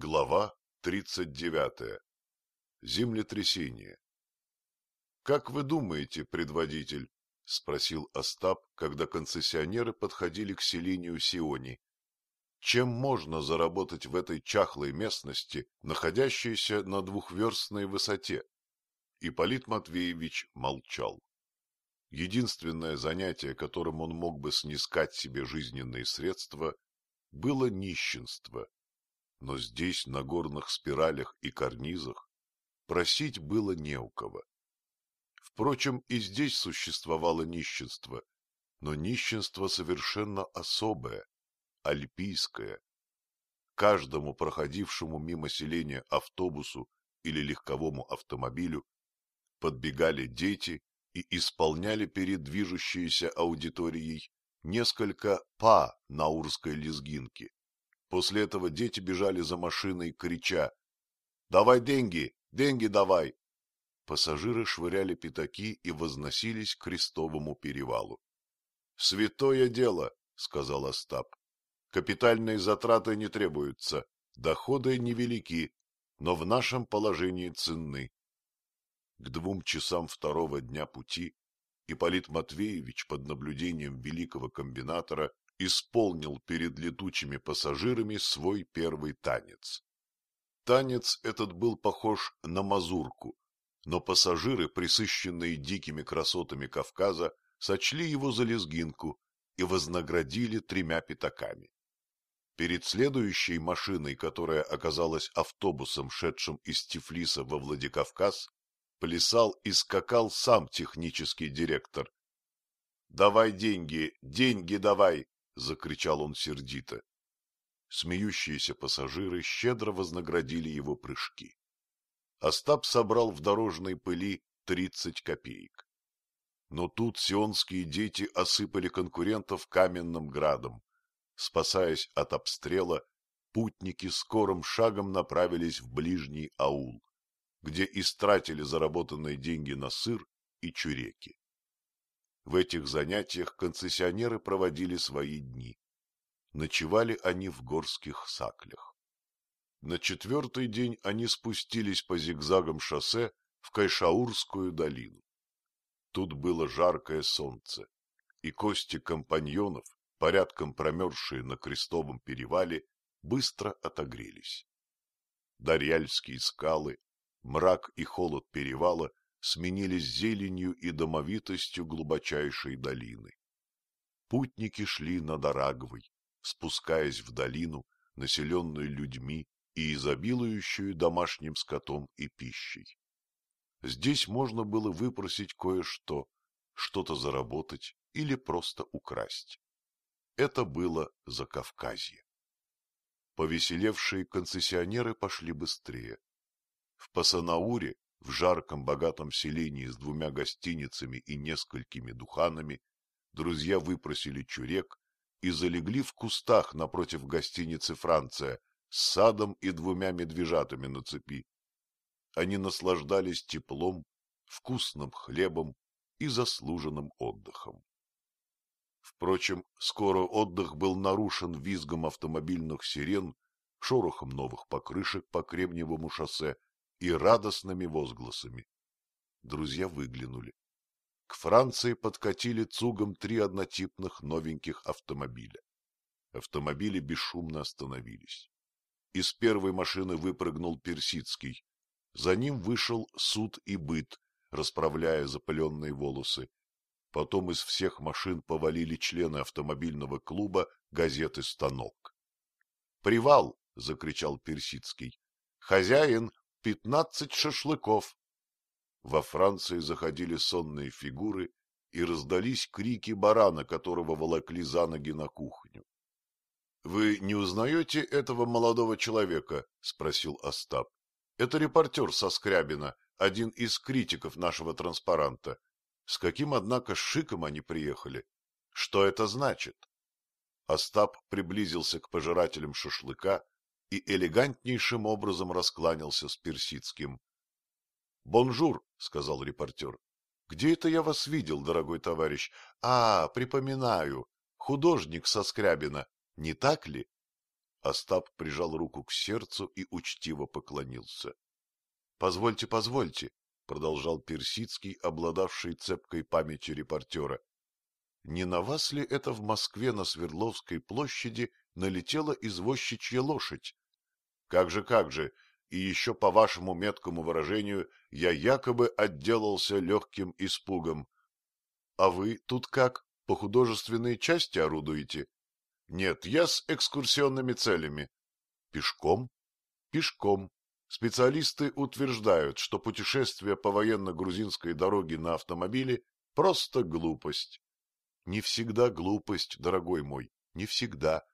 Глава 39. Землетрясение. «Как вы думаете, предводитель?» — спросил Остап, когда концессионеры подходили к селению Сиони. «Чем можно заработать в этой чахлой местности, находящейся на двухверстной высоте?» Ипполит Матвеевич молчал. Единственное занятие, которым он мог бы снискать себе жизненные средства, было нищенство. Но здесь, на горных спиралях и карнизах, просить было не у кого. Впрочем, и здесь существовало нищенство, но нищенство совершенно особое, альпийское. Каждому проходившему мимо селения автобусу или легковому автомобилю подбегали дети и исполняли перед движущейся аудиторией несколько па наурской лезгинки. После этого дети бежали за машиной, крича «Давай деньги! Деньги давай!» Пассажиры швыряли пятаки и возносились к крестовому перевалу. — Святое дело, — сказал Остап. — Капитальные затраты не требуются, доходы невелики, но в нашем положении ценны. К двум часам второго дня пути Ипполит Матвеевич под наблюдением великого комбинатора исполнил перед летучими пассажирами свой первый танец. Танец этот был похож на мазурку, но пассажиры, присыщенные дикими красотами Кавказа, сочли его за лезгинку и вознаградили тремя пятаками. Перед следующей машиной, которая оказалась автобусом, шедшим из Тифлиса во Владикавказ, плясал и скакал сам технический директор. — Давай деньги, деньги давай! — закричал он сердито. Смеющиеся пассажиры щедро вознаградили его прыжки. Остап собрал в дорожной пыли тридцать копеек. Но тут сионские дети осыпали конкурентов каменным градом. Спасаясь от обстрела, путники скорым шагом направились в ближний аул где истратили заработанные деньги на сыр и чуреки. В этих занятиях концессионеры проводили свои дни. Ночевали они в горских саклях. На четвертый день они спустились по зигзагам шоссе в Кайшаурскую долину. Тут было жаркое солнце, и кости компаньонов, порядком промерзшие на крестовом перевале, быстро отогрелись. Дарьяльские скалы Мрак и холод перевала сменились зеленью и домовитостью глубочайшей долины. Путники шли над Арагвой, спускаясь в долину, населенную людьми и изобилующую домашним скотом и пищей. Здесь можно было выпросить кое-что, что-то заработать или просто украсть. Это было Закавказье. Повеселевшие концессионеры пошли быстрее. В Пасанауре, в жарком богатом селении с двумя гостиницами и несколькими духанами, друзья выпросили чурек и залегли в кустах напротив гостиницы «Франция» с садом и двумя медвежатами на цепи. Они наслаждались теплом, вкусным хлебом и заслуженным отдыхом. Впрочем, скоро отдых был нарушен визгом автомобильных сирен, шорохом новых покрышек по Кремниевому шоссе и радостными возгласами. Друзья выглянули. К Франции подкатили цугом три однотипных новеньких автомобиля. Автомобили бесшумно остановились. Из первой машины выпрыгнул Персидский. За ним вышел суд и быт, расправляя запыленные волосы. Потом из всех машин повалили члены автомобильного клуба газеты «Станок». «Привал!» — закричал Персидский. «Хозяин, пятнадцать шашлыков. Во Франции заходили сонные фигуры и раздались крики барана, которого волокли за ноги на кухню. — Вы не узнаете этого молодого человека? — спросил Остап. — Это репортер со Скрябина, один из критиков нашего транспаранта. С каким, однако, шиком они приехали? Что это значит? Остап приблизился к пожирателям шашлыка и элегантнейшим образом раскланялся с Персидским. — Бонжур, — сказал репортер. — Где это я вас видел, дорогой товарищ? А, припоминаю, художник со Скрябина, не так ли? Остап прижал руку к сердцу и учтиво поклонился. — Позвольте, позвольте, — продолжал Персидский, обладавший цепкой памятью репортера. — Не на вас ли это в Москве на Свердловской площади налетела извозчичья лошадь? — Как же, как же, и еще по вашему меткому выражению я якобы отделался легким испугом. — А вы тут как, по художественной части орудуете? — Нет, я с экскурсионными целями. — Пешком? — Пешком. Специалисты утверждают, что путешествие по военно-грузинской дороге на автомобиле – просто глупость. Не всегда глупость, дорогой мой, не всегда.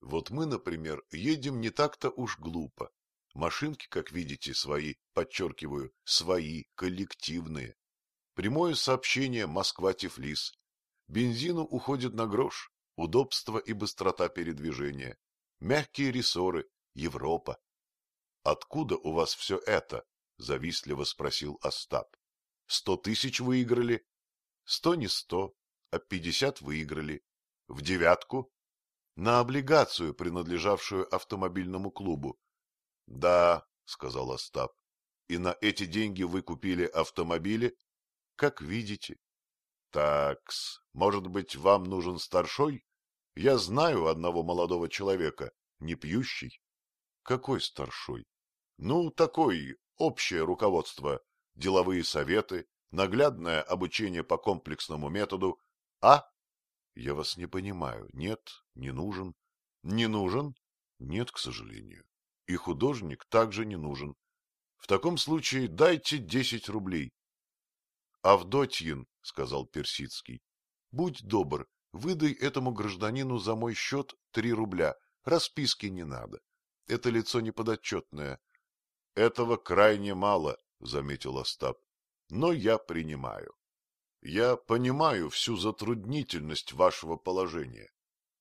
Вот мы, например, едем не так-то уж глупо. Машинки, как видите, свои, подчеркиваю, свои, коллективные. Прямое сообщение Москва-Тифлис. Бензину уходит на грош, удобство и быстрота передвижения. Мягкие рессоры, Европа. — Откуда у вас все это? — завистливо спросил Остап. — Сто тысяч выиграли? — Сто не сто, а пятьдесят выиграли. — В девятку? — На облигацию, принадлежавшую автомобильному клубу. — Да, — сказал Остап. — И на эти деньги вы купили автомобили? — Как видите. — Такс, может быть, вам нужен старшой? Я знаю одного молодого человека, не пьющий. — Какой старшой? Ну, такой, общее руководство, деловые советы, наглядное обучение по комплексному методу. А? Я вас не понимаю. Нет, не нужен. Не нужен? Нет, к сожалению. И художник также не нужен. В таком случае дайте десять рублей. Авдотьин, — сказал Персидский, — будь добр, выдай этому гражданину за мой счет три рубля. Расписки не надо. Это лицо неподотчетное. — Этого крайне мало, — заметил Остап, — но я принимаю. Я понимаю всю затруднительность вашего положения.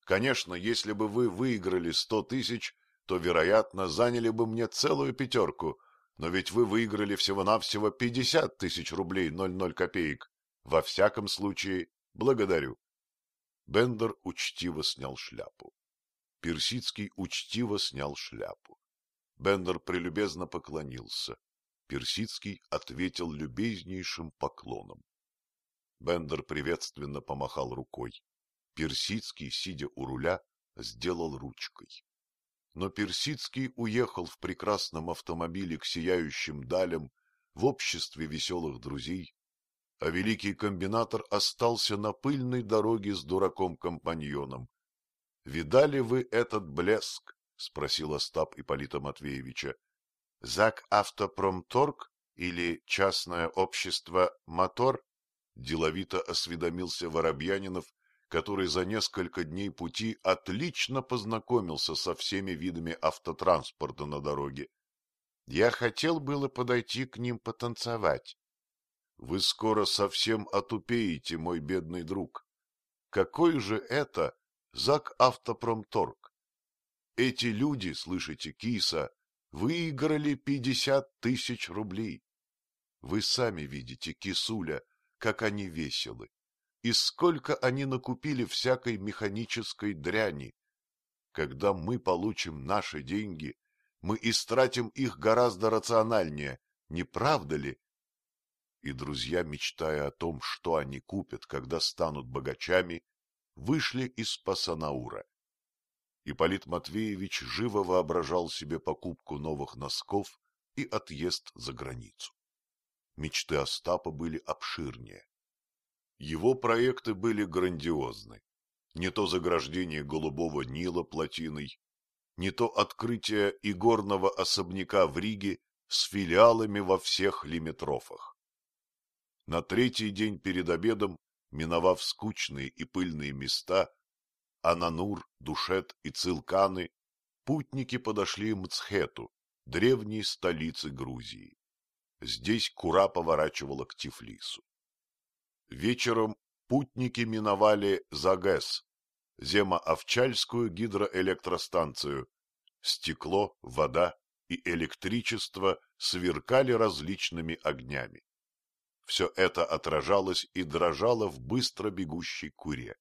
Конечно, если бы вы выиграли сто тысяч, то, вероятно, заняли бы мне целую пятерку, но ведь вы выиграли всего-навсего пятьдесят тысяч рублей ноль ноль копеек. Во всяком случае, благодарю. Бендер учтиво снял шляпу. Персидский учтиво снял шляпу. Бендер прелюбезно поклонился. Персидский ответил любезнейшим поклоном. Бендер приветственно помахал рукой. Персидский, сидя у руля, сделал ручкой. Но Персидский уехал в прекрасном автомобиле к сияющим далям в обществе веселых друзей, а великий комбинатор остался на пыльной дороге с дураком-компаньоном. Видали вы этот блеск? — спросил Остап Ипполита Матвеевича. — ЗАГ Автопромторг или частное общество «Мотор»? — деловито осведомился Воробьянинов, который за несколько дней пути отлично познакомился со всеми видами автотранспорта на дороге. Я хотел было подойти к ним потанцевать. Вы скоро совсем отупеете, мой бедный друг. Какой же это ЗАГ Автопромторг? Эти люди, слышите, киса, выиграли пятьдесят тысяч рублей. Вы сами видите, кисуля, как они веселы, и сколько они накупили всякой механической дряни. Когда мы получим наши деньги, мы истратим их гораздо рациональнее, не правда ли? И друзья, мечтая о том, что они купят, когда станут богачами, вышли из Пасанаура. Ипполит Матвеевич живо воображал себе покупку новых носков и отъезд за границу. Мечты Остапа были обширнее. Его проекты были грандиозны. Не то заграждение Голубого Нила плотиной, не то открытие игорного особняка в Риге с филиалами во всех лимитрофах. На третий день перед обедом, миновав скучные и пыльные места, Ананур, Душет и Цилканы, путники подошли Мцхету, древней столице Грузии. Здесь Кура поворачивала к Тифлису. Вечером путники миновали Загес, Земо-Овчальскую гидроэлектростанцию. Стекло, вода и электричество сверкали различными огнями. Все это отражалось и дрожало в быстро бегущей куре.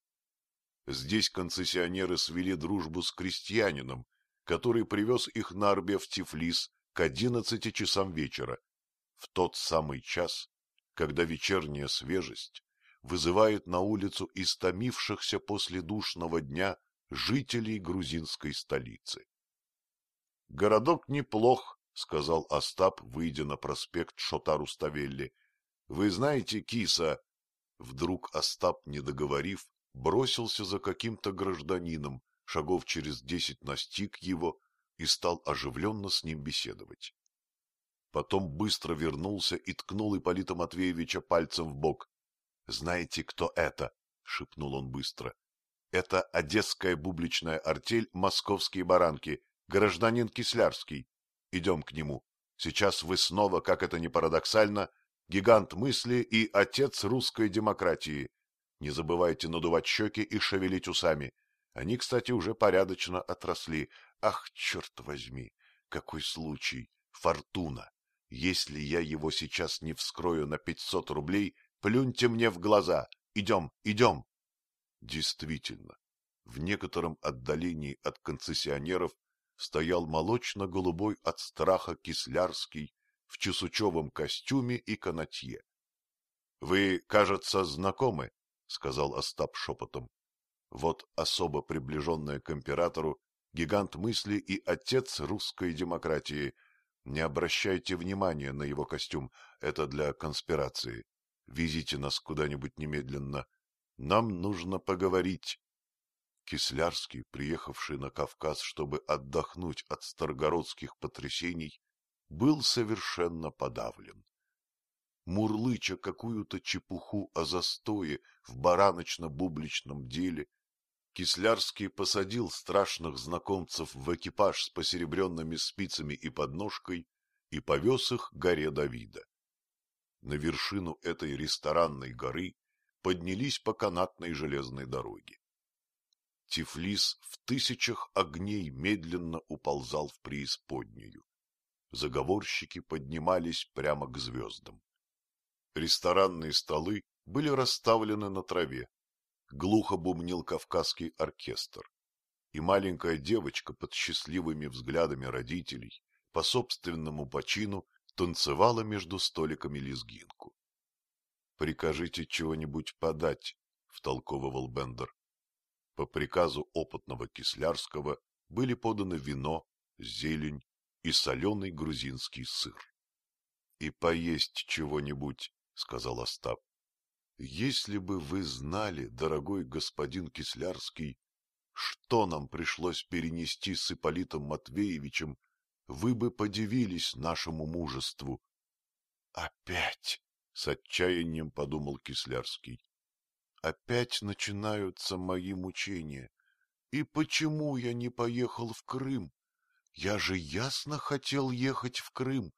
Здесь концессионеры свели дружбу с крестьянином, который привез их на Арбе в Тифлис к одиннадцати часам вечера, в тот самый час, когда вечерняя свежесть вызывает на улицу истомившихся после душного дня жителей грузинской столицы. — Городок неплох, — сказал Остап, выйдя на проспект Шотару-Ставелли. — Вы знаете киса? Вдруг Остап, не договорив, бросился за каким-то гражданином, шагов через десять настиг его и стал оживленно с ним беседовать. Потом быстро вернулся и ткнул Ипполита Матвеевича пальцем в бок. — Знаете, кто это? — шепнул он быстро. — Это одесская бубличная артель «Московские баранки», гражданин Кислярский. Идем к нему. Сейчас вы снова, как это ни парадоксально, гигант мысли и отец русской демократии. Не забывайте надувать щеки и шевелить усами. Они, кстати, уже порядочно отросли. Ах, черт возьми, какой случай, фортуна. Если я его сейчас не вскрою на пятьсот рублей, Плюньте мне в глаза. Идем, идем. Действительно, в некотором отдалении от концессионеров стоял молочно-голубой от страха Кислярский в чесучевом костюме и канатье. — Вы, кажется, знакомы, — сказал Остап шепотом. Вот особо приближенная к императору, гигант мысли и отец русской демократии. Не обращайте внимания на его костюм, это для конспирации. Везите нас куда-нибудь немедленно. Нам нужно поговорить. Кислярский, приехавший на Кавказ, чтобы отдохнуть от старгородских потрясений, был совершенно подавлен. Мурлыча какую-то чепуху о застое в бараночно-бубличном деле, Кислярский посадил страшных знакомцев в экипаж с посеребренными спицами и подножкой и повез их к горе Давида. На вершину этой ресторанной горы поднялись по канатной железной дороге. Тифлис в тысячах огней медленно уползал в преисподнюю. Заговорщики поднимались прямо к звездам. Ресторанные столы были расставлены на траве. Глухо бумнил кавказский оркестр. И маленькая девочка под счастливыми взглядами родителей по собственному почину танцевала между столиками лезгинку. — Прикажите чего-нибудь подать, — втолковывал Бендер. По приказу опытного Кислярского были поданы вино, зелень и соленый грузинский сыр. — И поесть чего-нибудь, — сказал Остап. — Если бы вы знали, дорогой господин Кислярский, что нам пришлось перенести с Ипполитом Матвеевичем вы бы подивились нашему мужеству. — Опять! — с отчаянием подумал Кислярский. — Опять начинаются мои мучения. И почему я не поехал в Крым? Я же ясно хотел ехать в Крым,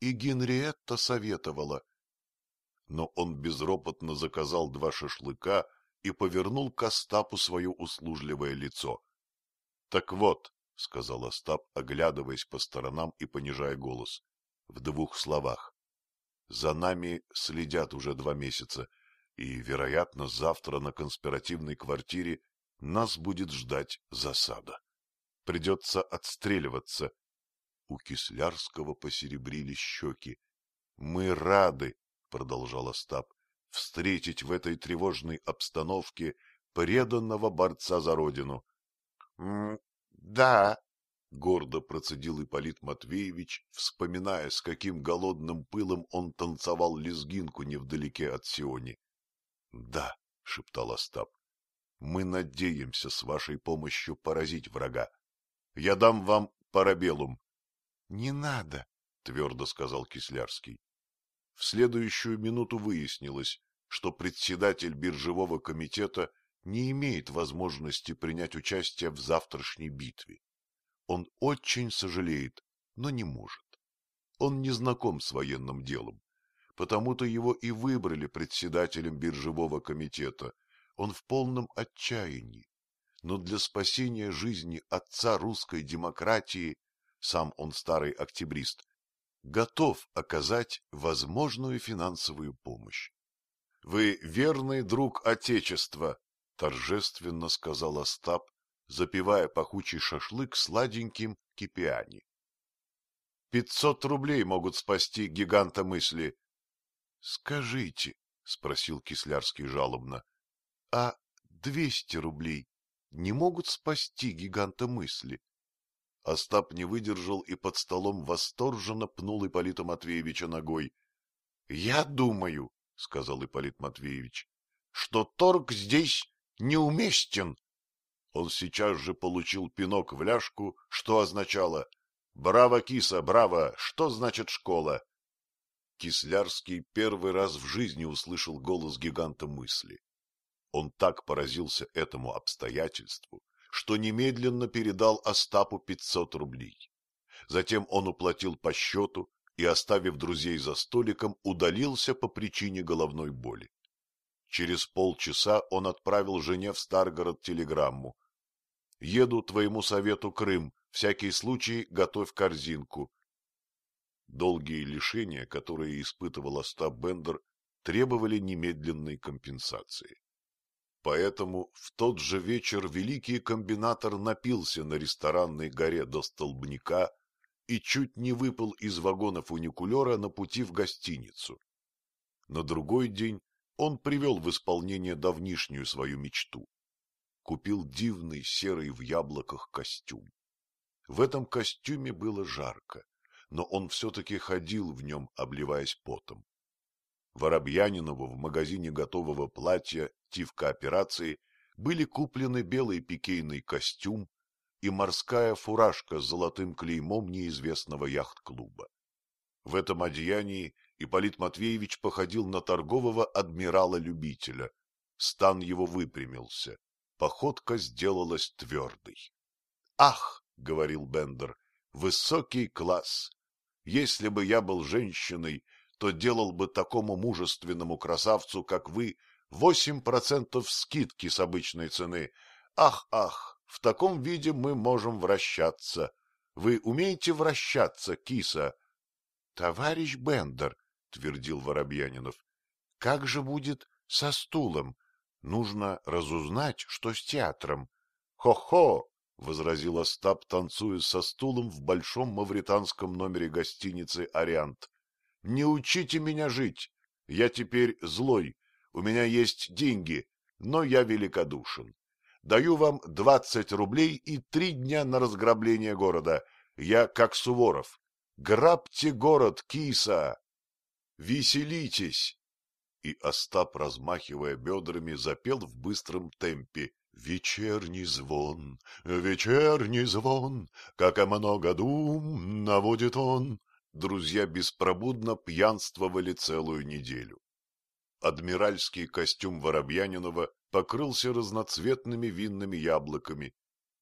и Генриетта советовала. Но он безропотно заказал два шашлыка и повернул к Остапу свое услужливое лицо. — Так вот, — сказал Остап, оглядываясь по сторонам и понижая голос. — В двух словах. За нами следят уже два месяца, и, вероятно, завтра на конспиративной квартире нас будет ждать засада. Придется отстреливаться. У Кислярского посеребрились щеки. — Мы рады, — продолжал Остап, — встретить в этой тревожной обстановке преданного борца за родину. Да, — гордо процедил Ипполит Матвеевич, вспоминая, с каким голодным пылом он танцевал лезгинку невдалеке от Сиони. — Да, — шептал Остап, — мы надеемся с вашей помощью поразить врага. Я дам вам парабеллум. — Не надо, — твердо сказал Кислярский. В следующую минуту выяснилось, что председатель биржевого комитета не имеет возможности принять участие в завтрашней битве. Он очень сожалеет, но не может. Он не знаком с военным делом, потому-то его и выбрали председателем биржевого комитета. Он в полном отчаянии. Но для спасения жизни отца русской демократии, сам он старый октябрист, готов оказать возможную финансовую помощь. Вы верный друг Отечества, — торжественно сказал Остап, запивая пахучий шашлык сладеньким кипиани. Пятьсот рублей могут спасти гиганта мысли. — Скажите, — спросил Кислярский жалобно, — а двести рублей не могут спасти гиганта мысли? Остап не выдержал и под столом восторженно пнул Ипполита Матвеевича ногой. — Я думаю, — сказал Ипполит Матвеевич, — что торг здесь неуместен. Он сейчас же получил пинок в ляжку, что означало «Браво, киса, браво! Что значит школа?» Кислярский первый раз в жизни услышал голос гиганта мысли. Он так поразился этому обстоятельству, что немедленно передал Остапу пятьсот рублей. Затем он уплатил по счету и, оставив друзей за столиком, удалился по причине головной боли. Через полчаса он отправил жене в Старгород телеграмму. — Еду твоему совету Крым, всякий случай готовь корзинку. Долгие лишения, которые испытывал Остап Бендер, требовали немедленной компенсации. Поэтому в тот же вечер великий комбинатор напился на ресторанной горе до столбняка и чуть не выпал из вагона фуникулера на пути в гостиницу. На другой день он привел в исполнение давнишнюю свою мечту. Купил дивный серый в яблоках костюм. В этом костюме было жарко, но он все-таки ходил в нем, обливаясь потом. Воробьянинову в магазине готового платья «Тивка операции» были куплены белый пикейный костюм и морская фуражка с золотым клеймом неизвестного яхт-клуба. В этом одеянии Ипполит Матвеевич походил на торгового адмирала-любителя. Стан его выпрямился, походка сделалась твердой. — Ах, — говорил Бендер, — высокий класс! Если бы я был женщиной, то делал бы такому мужественному красавцу, как вы, восемь процентов скидки с обычной цены. Ах, ах, в таком виде мы можем вращаться. Вы умеете вращаться, киса? — Товарищ Бендер, — твердил Воробьянинов, — как же будет со стулом? Нужно разузнать, что с театром. Хо-хо! — возразил Остап, танцуя со стулом в большом мавританском номере гостиницы «Ориант». Не учите меня жить. Я теперь злой. У меня есть деньги, но я великодушен. Даю вам двадцать рублей и три дня на разграбление города. Я как Суворов. Грабьте город, киса! Веселитесь! И Остап, размахивая бедрами, запел в быстром темпе. Вечерний звон, вечерний звон, как много дум наводит он друзья беспробудно пьянствовали целую неделю. Адмиральский костюм Воробьянинова покрылся разноцветными винными яблоками,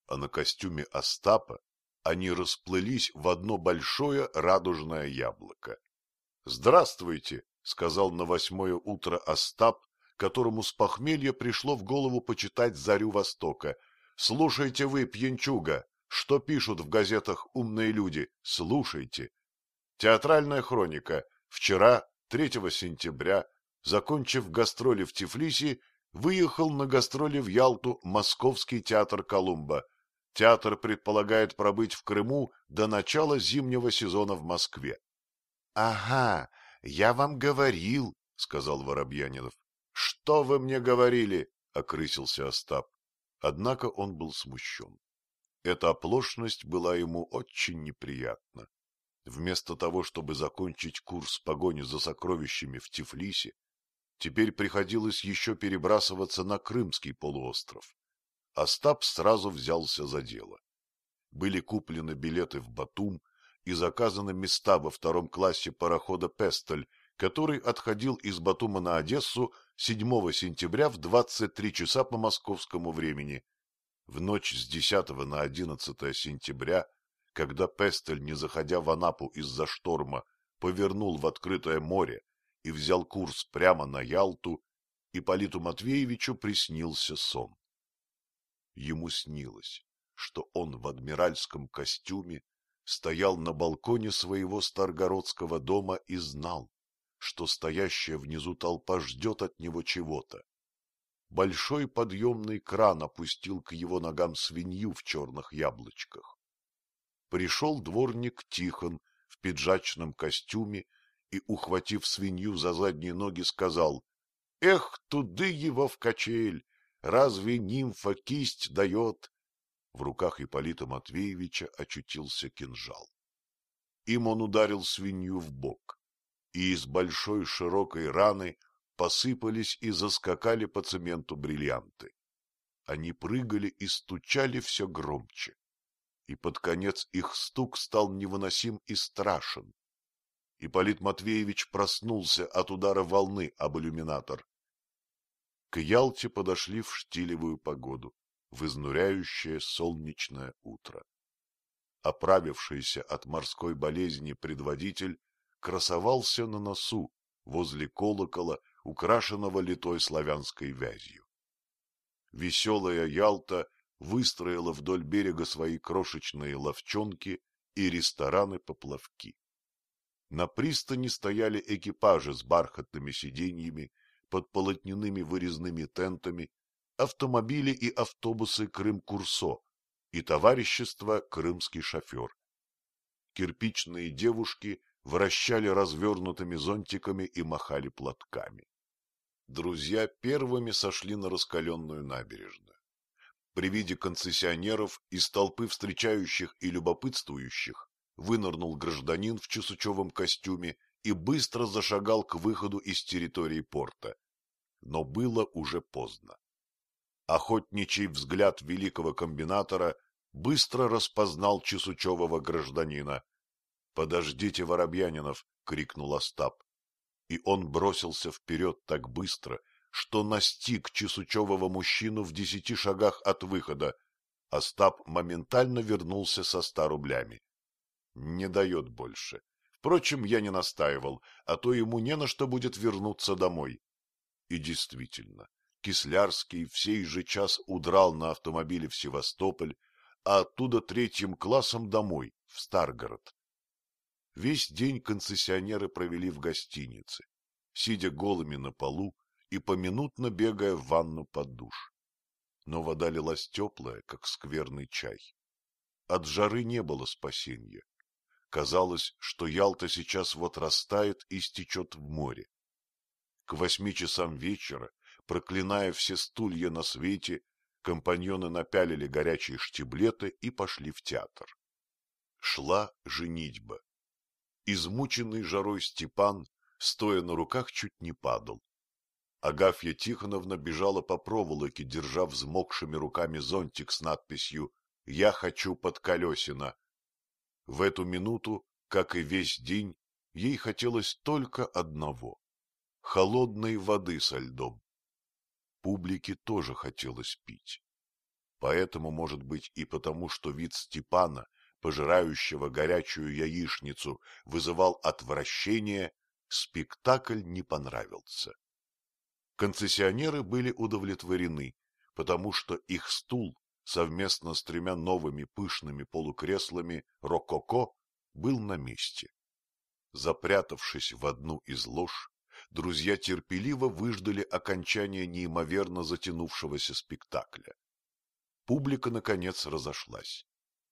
а на костюме Остапа они расплылись в одно большое радужное яблоко. — Здравствуйте, — сказал на восьмое утро Остап, которому с похмелья пришло в голову почитать «Зарю Востока». — Слушайте вы, пьянчуга, что пишут в газетах умные люди, слушайте. Театральная хроника. Вчера, 3 сентября, закончив гастроли в Тифлисе, выехал на гастроли в Ялту Московский театр Колумба. Театр предполагает пробыть в Крыму до начала зимнего сезона в Москве. — Ага, я вам говорил, — сказал Воробьянинов. — Что вы мне говорили? — окрысился Остап. Однако он был смущен. Эта оплошность была ему очень неприятна. Вместо того, чтобы закончить курс погони за сокровищами в Тифлисе, теперь приходилось еще перебрасываться на Крымский полуостров. Остап сразу взялся за дело. Были куплены билеты в Батум и заказаны места во втором классе парохода «Пестель», который отходил из Батума на Одессу 7 сентября в 23 часа по московскому времени. В ночь с 10 на 11 сентября когда Пестель, не заходя в Анапу из-за шторма, повернул в открытое море и взял курс прямо на Ялту, Ипполиту Матвеевичу приснился сон. Ему снилось, что он в адмиральском костюме стоял на балконе своего старгородского дома и знал, что стоящая внизу толпа ждет от него чего-то. большой подъемный кран опустил к его ногам свинью в черных яблочках. Пришел дворник Тихон в пиджачном костюме и, ухватив свинью за задние ноги, сказал, — Эх, туды его в качель! Разве нимфа кисть дает? В руках Ипполита Матвеевича очутился кинжал. Им он ударил свинью в бок, и из большой широкой раны посыпались и заскакали по цементу бриллианты. Они прыгали и стучали все громче, и под конец их стук стал невыносим и страшен. Ипполит Матвеевич проснулся от удара волны об иллюминатор. К Ялте подошли в штилевую погоду, в изнуряющее солнечное утро. Оправившийся от морской болезни предводитель красовался на носу возле колокола украшенного литой славянской вязью. Веселая Ялта выстроила вдоль берега свои крошечные ловчонки и рестораны-поплавки. На пристани стояли экипажи с бархатными сиденьями, под полотняными вырезными тентами, автомобили и автобусы Крым-Курсо и товарищество «Крымский шофер». Кирпичные девушки вращали развернутыми зонтиками и махали платками друзья первыми сошли на раскаленную набережную. При виде концессионеров из толпы встречающих и любопытствующих вынырнул гражданин в чесучевом костюме и быстро зашагал к выходу из территории порта. Но было уже поздно. Охотничий взгляд великого комбинатора быстро распознал чесучевого гражданина. — Подождите, Воробьянинов! — крикнул Остап и он бросился вперед так быстро, что настиг чесучевого мужчину в десяти шагах от выхода. Остап моментально вернулся со ста рублями. Не дает больше. Впрочем, я не настаивал, а то ему не на что будет вернуться домой. И действительно, Кислярский в сей же час удрал на автомобиле в Севастополь, а оттуда третьим классом домой, в Старгород. Весь день концессионеры провели в гостинице, сидя голыми на полу и поминутно бегая в ванну под душ. Но вода лилась теплая, как скверный чай. От жары не было спасения. Казалось, что Ялта сейчас вот растает и стечет в море. К восьми часам вечера, проклиная все стулья на свете, компаньоны напялили горячие штиблеты и пошли в театр. Шла женитьба. Измученный жарой Степан, стоя на руках, чуть не падал. Агафья Тихоновна бежала по проволоке, держа взмокшими руками зонтик с надписью «Я хочу под колесина». В эту минуту, как и весь день, ей хотелось только одного — холодной воды со льдом. Публике тоже хотелось пить. Поэтому, может быть, и потому, что вид Степана пожирающего горячую яичницу, вызывал отвращение, спектакль не понравился. Концессионеры были удовлетворены, потому что их стул совместно с тремя новыми пышными полукреслами рококо был на месте. Запрятавшись в одну из лож, друзья терпеливо выждали окончания неимоверно затянувшегося спектакля. Публика, наконец, разошлась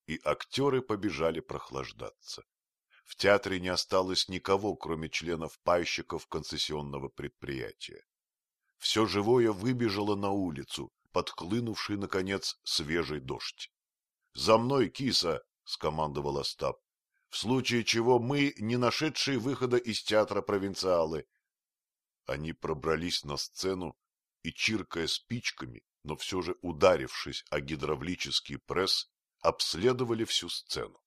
и актеры побежали прохлаждаться. В театре не осталось никого, кроме членов пайщиков концессионного предприятия. Все живое выбежало на улицу, подхлынувший, наконец, свежий дождь. — За мной, киса! — скомандовал Остап. — В случае чего мы, не нашедшие выхода из театра провинциалы. Они пробрались на сцену и, чиркая спичками, но все же ударившись о гидравлический пресс, обследовали всю сцену.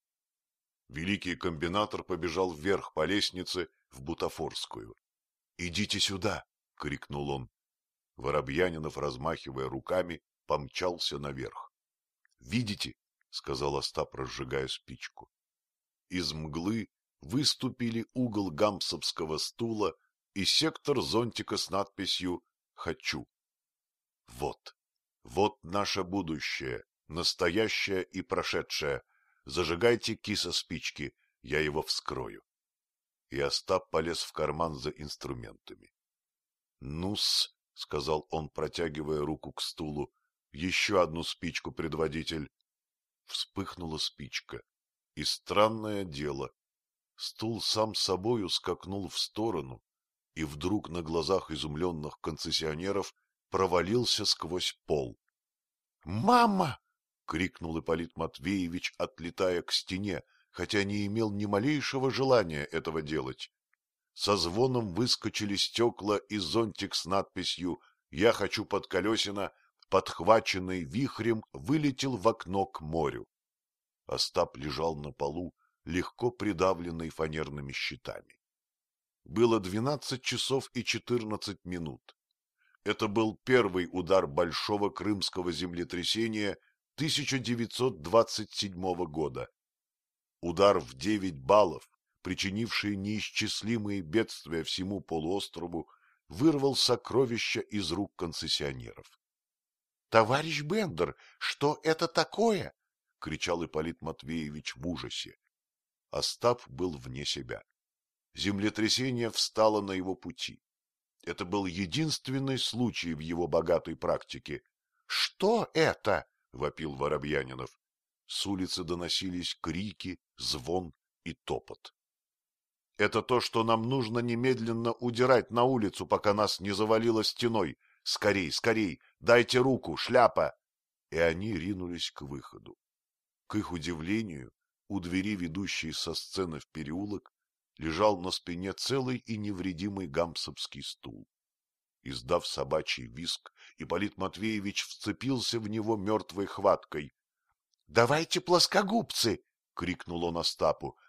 Великий комбинатор побежал вверх по лестнице в Бутафорскую. — Идите сюда! — крикнул он. Воробьянинов, размахивая руками, помчался наверх. — Видите? — сказал Остап, разжигая спичку. Из мглы выступили угол гамсовского стула и сектор зонтика с надписью «Хочу». Вот, вот наше будущее, настоящее и прошедшее. Зажигайте киса спички, я его вскрою. И Остап полез в карман за инструментами. Ну-с, сказал он, протягивая руку к стулу. — Еще одну спичку, предводитель. Вспыхнула спичка. И странное дело. Стул сам собою скакнул в сторону, и вдруг на глазах изумленных концессионеров провалился сквозь пол. «Мама!» — крикнул Ипполит Матвеевич, отлетая к стене, хотя не имел ни малейшего желания этого делать. Со звоном выскочили стекла и зонтик с надписью «Я хочу под колесина», подхваченный вихрем, вылетел в окно к морю. Остап лежал на полу, легко придавленный фанерными щитами. Было двенадцать часов и четырнадцать минут. Это был первый удар большого крымского землетрясения 1927 года. Удар в 9 баллов, причинивший неисчислимые бедствия всему полуострову, вырвал сокровища из рук концессионеров. — Товарищ Бендер, что это такое? — кричал Ипполит Матвеевич в ужасе. Остап был вне себя. Землетрясение встало на его пути. Это был единственный случай в его богатой практике. — Что это? — вопил Воробьянинов. С улицы доносились крики, звон и топот. — Это то, что нам нужно немедленно удирать на улицу, пока нас не завалило стеной. Скорей, скорей, дайте руку, шляпа! И они ринулись к выходу. К их удивлению, у двери, ведущей со сцены в переулок, лежал на спине целый и невредимый гамсовский стул. Издав собачий виск, Ипполит Матвеевич вцепился в него мертвой хваткой. — Давайте плоскогубцы! — крикнул он Остапу. —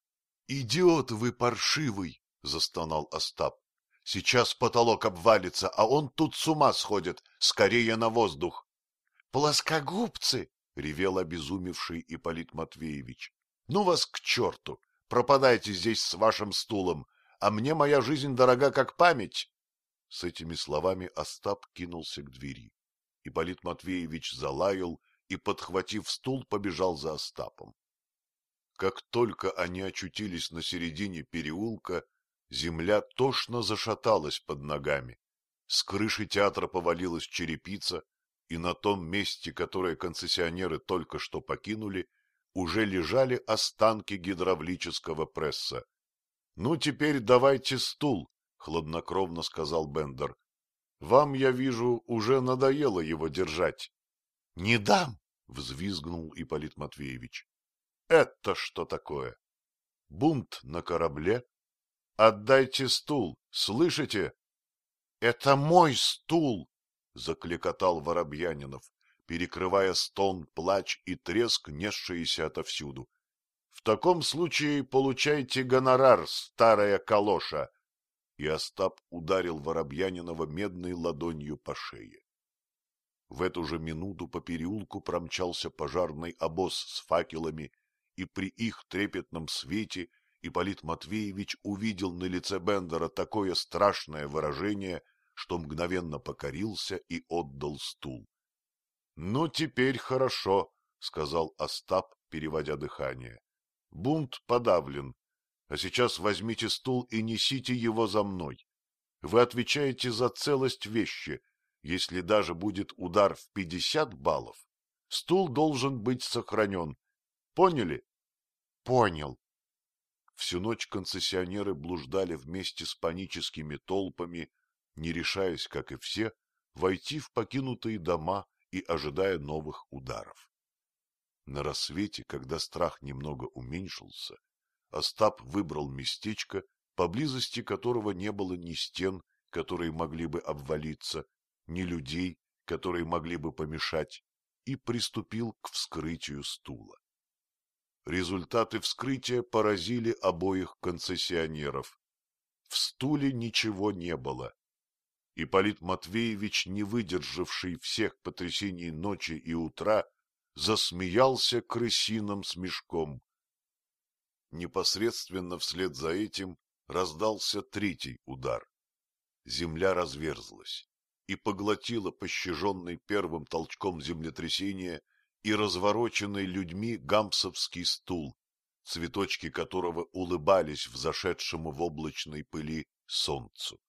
Идиот вы паршивый! — застонал Остап. — Сейчас потолок обвалится, а он тут с ума сходит. Скорее на воздух! — Плоскогубцы! — ревел обезумевший Ипполит Матвеевич. — Ну вас к черту! пропадайте здесь с вашим стулом, а мне моя жизнь дорога как память. С этими словами Остап кинулся к двери. Ипполит Матвеевич залаял и, подхватив стул, побежал за Остапом. Как только они очутились на середине переулка, земля тошно зашаталась под ногами. С крыши театра повалилась черепица, и на том месте, которое концессионеры только что покинули, уже лежали останки гидравлического пресса. — Ну, теперь давайте стул, — хладнокровно сказал Бендер. — Вам, я вижу, уже надоело его держать. — Не дам! — взвизгнул Ипполит Матвеевич. — Это что такое? Бунт на корабле? Отдайте стул, слышите? — Это мой стул! — закликотал Воробьянинов перекрывая стон, плач и треск, несшиеся отовсюду. — В таком случае получайте гонорар, старая калоша! И Остап ударил Воробьянинова медной ладонью по шее. В эту же минуту по переулку промчался пожарный обоз с факелами, и при их трепетном свете Ипполит Матвеевич увидел на лице Бендера такое страшное выражение, что мгновенно покорился и отдал стул. — Ну, теперь хорошо, — сказал Остап, переводя дыхание. — Бунт подавлен. А сейчас возьмите стул и несите его за мной. Вы отвечаете за целость вещи. Если даже будет удар в пятьдесят баллов, стул должен быть сохранен. Поняли? — Понял. Всю ночь концессионеры блуждали вместе с паническими толпами, не решаясь, как и все, войти в покинутые дома и ожидая новых ударов. На рассвете, когда страх немного уменьшился, Остап выбрал местечко, поблизости которого не было ни стен, которые могли бы обвалиться, ни людей, которые могли бы помешать, и приступил к вскрытию стула. Результаты вскрытия поразили обоих концессионеров. В стуле ничего не было, Ипполит Матвеевич, не выдержавший всех потрясений ночи и утра, засмеялся крысиным смешком. Непосредственно вслед за этим раздался третий удар. Земля разверзлась и поглотила пощаженный первым толчком землетрясения и развороченный людьми гамсовский стул, цветочки которого улыбались взошедшему в облачной пыли солнцу.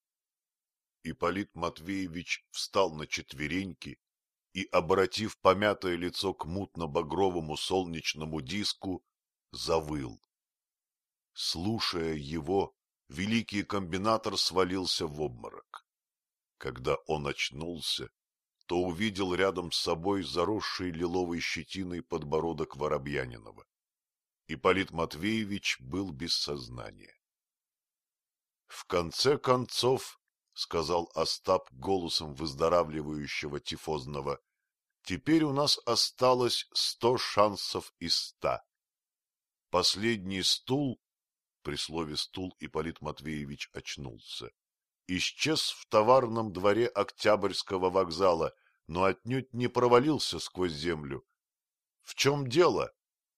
Ипполит Матвеевич встал на четвереньки и, обратив помятое лицо к мутно-багровому солнечному диску, завыл. Слушая его, великий комбинатор свалился в обморок. Когда он очнулся, то увидел рядом с собой заросший лиловой щетиной подбородок Воробьянинова. Ипполит Матвеевич был без сознания. — В конце концов, — сказал Остап голосом выздоравливающего тифозного, — теперь у нас осталось сто шансов из ста. Последний стул, при слове «стул» Ипполит Матвеевич очнулся, исчез в товарном дворе Октябрьского вокзала, но отнюдь не провалился сквозь землю. В чем дело?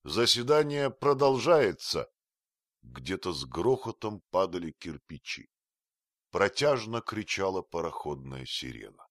Заседание продолжается. Где-то с грохотом падали кирпичи. Протяжно кричала пароходная сирена.